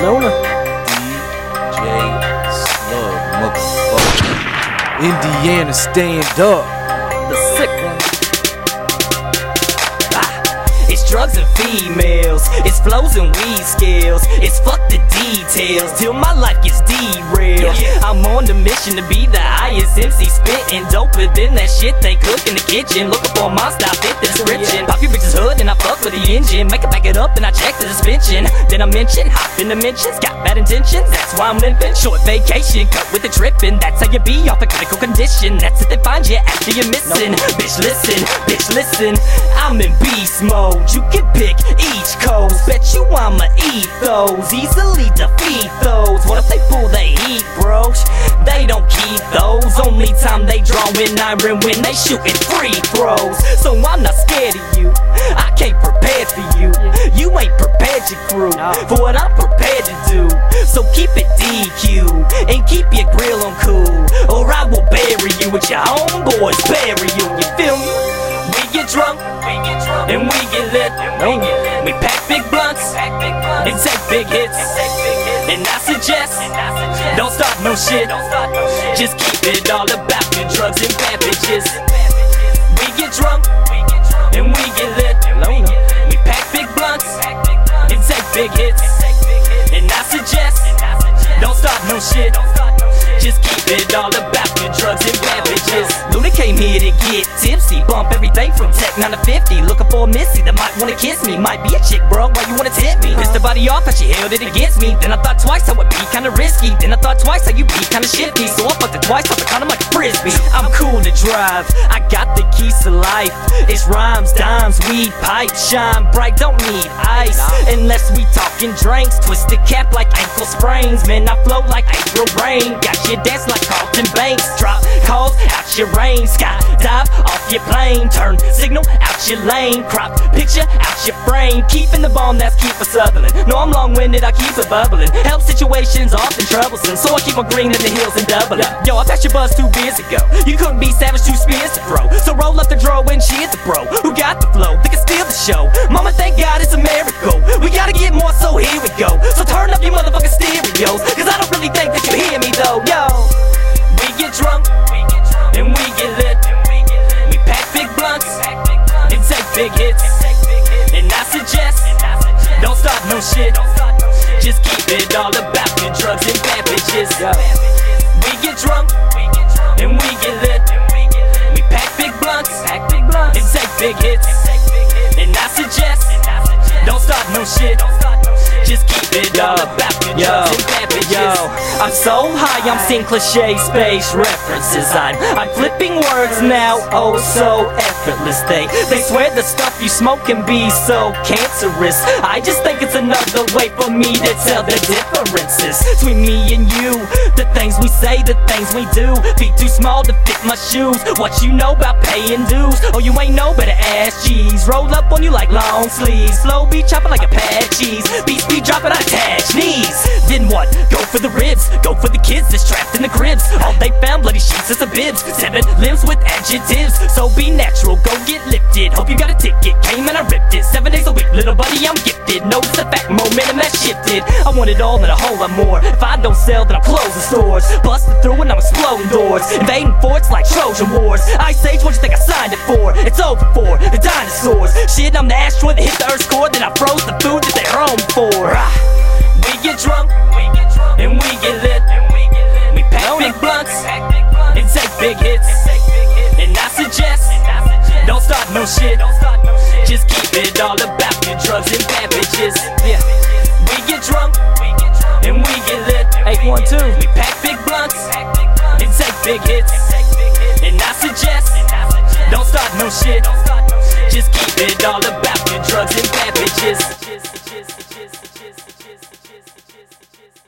DJ Slug, motherfucker. Indiana, stand up. Females, it's flows and weed skills, it's fuck the details till my life gets derailed. I'm on the mission to be the highest MC spitting, doper than that shit they cook in the kitchen. Looking for my style, fit the description. Pop your bitch's hood and I fuck with the engine, make it back it up and I check the suspension. Then I mention, hop in the mentions, got bad intentions, that's why I'm limping. Short vacation, cut with the tripping, that's how you be off a critical condition. That's if they find you after you're missing. Bitch, listen, bitch, listen, I'm in beast mode. You can pick each coast. Bet you I'ma eat those. Easily defeat those. What if they pull they heat, bro? They don't keep those. Only time they drawin' iron when they shootin' free throws. So I'm not scared of you. I can't prepare for you. You ain't prepared your crew for what I'm prepared to do. So keep it DQ and keep your grill on cool, or I will bury you with your homeboys. Bury you. You feel me? We get drunk, we get drunk, and we lit. We, pack big blunts, and take big hits. And I suggest, don't start no shit. Just keep it all about the drugs and bad bitches. We get drunk, and we get lit. We pack big blunts, and take big hits. And I suggest, don't start no shit. Just keep it all about the drugs and bad bitches. Came here to get tipsy, bump everything from tech 9 to 50. Looking for a missy that might wanna kiss me. Might be a chick, bro. Why you wanna tip me? Pissed the body off how she held it against me. Then I thought twice how it be kinda risky. Then I thought twice how you be kinda shifty. So I fucked it twice, off the condom like a frisbee. I'm cool to drive. I got the keys to life. It's rhymes, dimes, weed, pipe, shine bright. Don't need ice unless we talking drinks. Twist the cap like ankle sprains. Man, I flow like April rain. Got you dance like Carlton Banks. Drop calls out your range. Sky dive off your plane. Turn signal out your lane. Crop picture out your frame. Keeping the bomb that's keep us Sutherland. No, I'm long winded, I keep it bubbling. Help situations often troublesome. So I keep on green in the hills and doubling. Yo, I passed your buzz two years ago. You couldn't be savage, two spears to throw. So roll up the draw and cheer the bro. Who got the flow? They can steal the show. Mama, thank God it's a miracle. We gotta get more, so here we go. So turn up your motherfucking stereos. Cause big hits. And I suggest, don't start no shit. Just keep it all about the drugs and bad bitches. We get drunk, and we get lit. We pack big blunts, and take big hits. And I suggest, don't start no shit. Just keep it bad bitches. Yo, I'm so high, I'm seeing cliche space references. I'm, I'm flipping words now, oh so effortless. They, they swear the stuff you smoke can be so cancerous. I just think it's another way for me to tell the differences between me and you. The things we say, the things we do. Feet too small to fit my shoes. What you know about paying dues? Oh, you ain't know better ass cheese. Roll up on you like long sleeves. Slow beat chopping like a pad cheese. Dropping, I attach knees. Then what? Go for the ribs. Go for the kids that's trapped in the cribs. All they found bloody sheets as a bibs. Seven limbs with adjectives. So be natural, go get lifted. Hope you got a ticket. Came and I ripped it. Seven days a week, little buddy, I'm gifted. Notice the fact, momentum that shifted. I want it all and a whole lot more. If I don't sell, then I'm closing stores. Busting through and I'm exploding doors. Invading forts Trojan Wars. Ice Age, what you think I signed it for? It's over for the dinosaurs. Shit, I'm the asteroid that hit the Earth's core. Then I froze the food that they're home for. Ah. We get drunk, and we get lit. We pack big blunts, and take big hits. And I suggest, don't start no shit. Just keep it all about the drugs and bad bitches. Yeah. We get drunk, stop no shit. Just keep it all about your drugs and bad bitches.